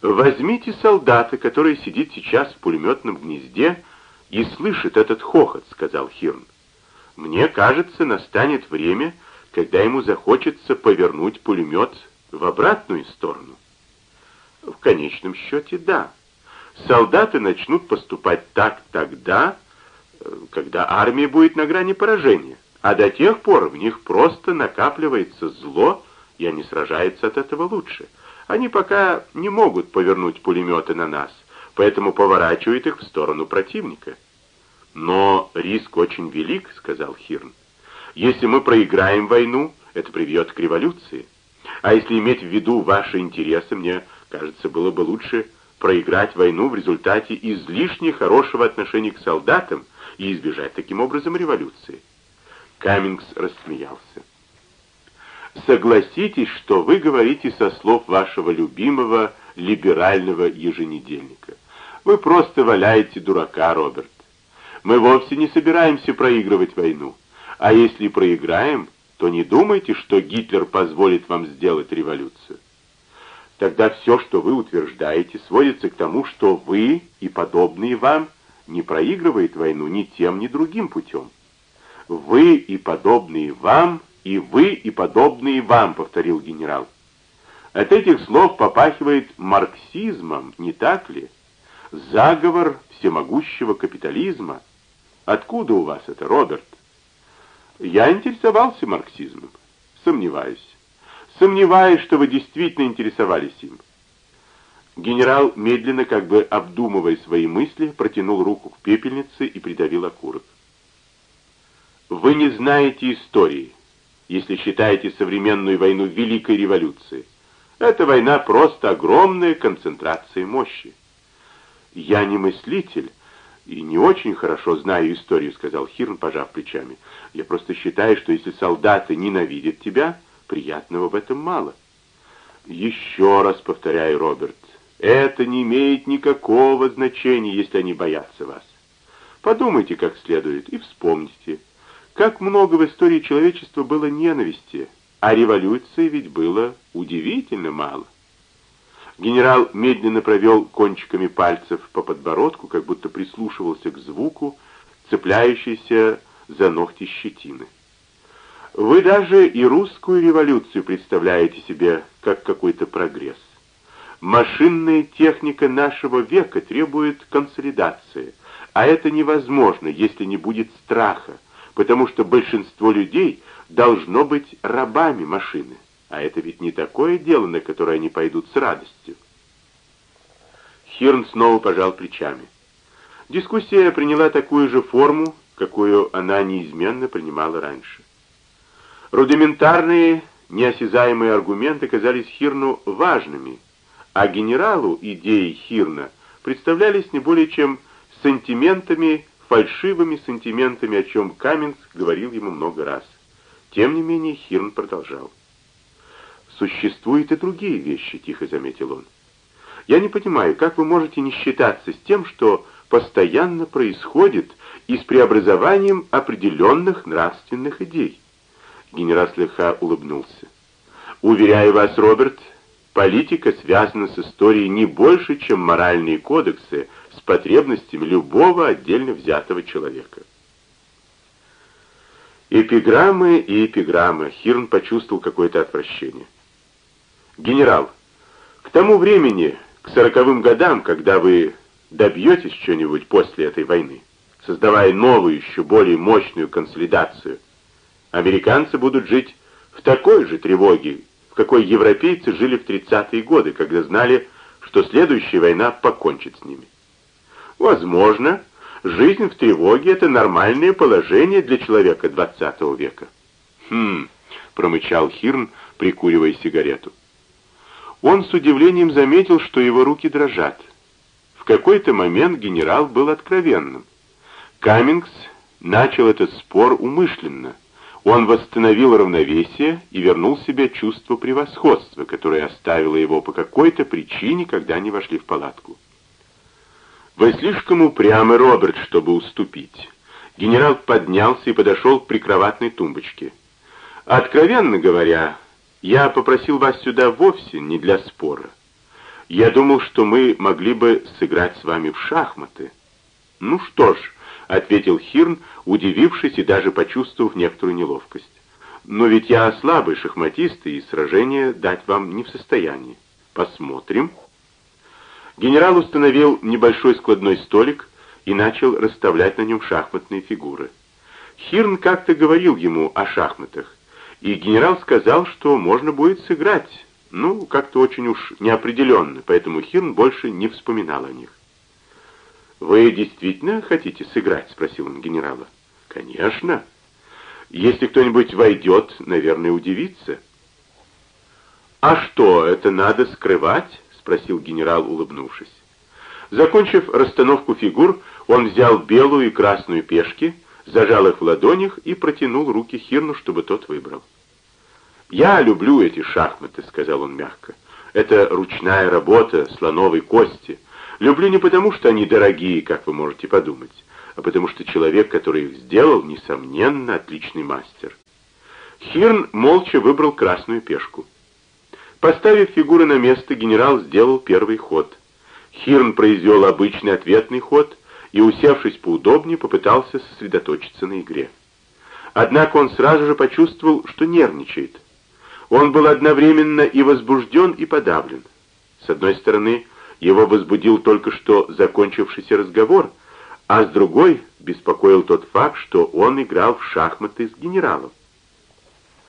Возьмите солдата, который сидит сейчас в пулеметном гнезде и слышит этот хохот, сказал Хирн. Мне кажется, настанет время, когда ему захочется повернуть пулемет в обратную сторону. В конечном счете, да. Солдаты начнут поступать так тогда, когда армия будет на грани поражения, а до тех пор в них просто накапливается зло, и они сражаются от этого лучше. Они пока не могут повернуть пулеметы на нас, поэтому поворачивают их в сторону противника. «Но риск очень велик», — сказал Хирн. «Если мы проиграем войну, это приведет к революции. А если иметь в виду ваши интересы, мне кажется, было бы лучше проиграть войну в результате излишне хорошего отношения к солдатам и избежать таким образом революции». Каммингс рассмеялся. «Согласитесь, что вы говорите со слов вашего любимого либерального еженедельника. Вы просто валяете дурака, Роберт. Мы вовсе не собираемся проигрывать войну. А если проиграем, то не думайте, что Гитлер позволит вам сделать революцию. Тогда все, что вы утверждаете, сводится к тому, что вы и подобные вам не проигрывает войну ни тем, ни другим путем. Вы и подобные вам, и вы и подобные вам, повторил генерал. От этих слов попахивает марксизмом, не так ли? Заговор всемогущего капитализма. Откуда у вас это, Роберт? Я интересовался марксизмом. Сомневаюсь. Сомневаюсь, что вы действительно интересовались им. Генерал, медленно, как бы обдумывая свои мысли, протянул руку к пепельнице и придавил окурок. Вы не знаете истории, если считаете современную войну Великой революцией. Эта война просто огромная концентрация мощи. Я не мыслитель и не очень хорошо знаю историю, сказал Хирн, пожав плечами. Я просто считаю, что если солдаты ненавидят тебя, приятного в этом мало. Еще раз повторяю, Роберт, это не имеет никакого значения, если они боятся вас. Подумайте как следует и вспомните, как много в истории человечества было ненависти, а революции ведь было удивительно мало. Генерал медленно провел кончиками пальцев по подбородку, как будто прислушивался к звуку, цепляющейся за ногти щетины. Вы даже и русскую революцию представляете себе как какой-то прогресс. Машинная техника нашего века требует консолидации, а это невозможно, если не будет страха, потому что большинство людей должно быть рабами машины. А это ведь не такое дело, на которое они пойдут с радостью. Хирн снова пожал плечами. Дискуссия приняла такую же форму, какую она неизменно принимала раньше. Рудиментарные, неосязаемые аргументы казались Хирну важными, а генералу идеи Хирна представлялись не более чем сантиментами, фальшивыми сантиментами, о чем Каменс говорил ему много раз. Тем не менее Хирн продолжал. «Существуют и другие вещи», — тихо заметил он. «Я не понимаю, как вы можете не считаться с тем, что постоянно происходит и с преобразованием определенных нравственных идей?» Генерал слегка улыбнулся. «Уверяю вас, Роберт, политика связана с историей не больше, чем моральные кодексы с потребностями любого отдельно взятого человека». Эпиграммы и эпиграммы. Хирн почувствовал какое-то отвращение. Генерал, к тому времени, к сороковым годам, когда вы добьетесь что-нибудь после этой войны, создавая новую, еще более мощную консолидацию, американцы будут жить в такой же тревоге, какой европейцы жили в 30-е годы, когда знали, что следующая война покончит с ними. Возможно, жизнь в тревоге — это нормальное положение для человека 20 века. «Хм», — промычал Хирн, прикуривая сигарету. Он с удивлением заметил, что его руки дрожат. В какой-то момент генерал был откровенным. Каммингс начал этот спор умышленно. Он восстановил равновесие и вернул себе чувство превосходства, которое оставило его по какой-то причине, когда они вошли в палатку. «Вы слишком упрямы, Роберт, чтобы уступить». Генерал поднялся и подошел к прикроватной тумбочке. «Откровенно говоря, я попросил вас сюда вовсе не для спора. Я думал, что мы могли бы сыграть с вами в шахматы. Ну что ж, ответил Хирн, удивившись и даже почувствовав некоторую неловкость. Но ведь я слабый шахматист, и сражение дать вам не в состоянии. Посмотрим. Генерал установил небольшой складной столик и начал расставлять на нем шахматные фигуры. Хирн как-то говорил ему о шахматах, и генерал сказал, что можно будет сыграть, ну, как-то очень уж неопределенно, поэтому Хирн больше не вспоминал о них. «Вы действительно хотите сыграть?» — спросил он генерала. «Конечно. Если кто-нибудь войдет, наверное, удивится». «А что, это надо скрывать?» — спросил генерал, улыбнувшись. Закончив расстановку фигур, он взял белую и красную пешки, зажал их в ладонях и протянул руки Хирну, чтобы тот выбрал. «Я люблю эти шахматы», — сказал он мягко. «Это ручная работа слоновой кости. Люблю не потому, что они дорогие, как вы можете подумать, а потому что человек, который их сделал, несомненно, отличный мастер». Хирн молча выбрал красную пешку. Поставив фигуры на место, генерал сделал первый ход. Хирн произвел обычный ответный ход и, усевшись поудобнее, попытался сосредоточиться на игре. Однако он сразу же почувствовал, что нервничает. Он был одновременно и возбужден, и подавлен. С одной стороны, его возбудил только что закончившийся разговор, а с другой беспокоил тот факт, что он играл в шахматы с генералом.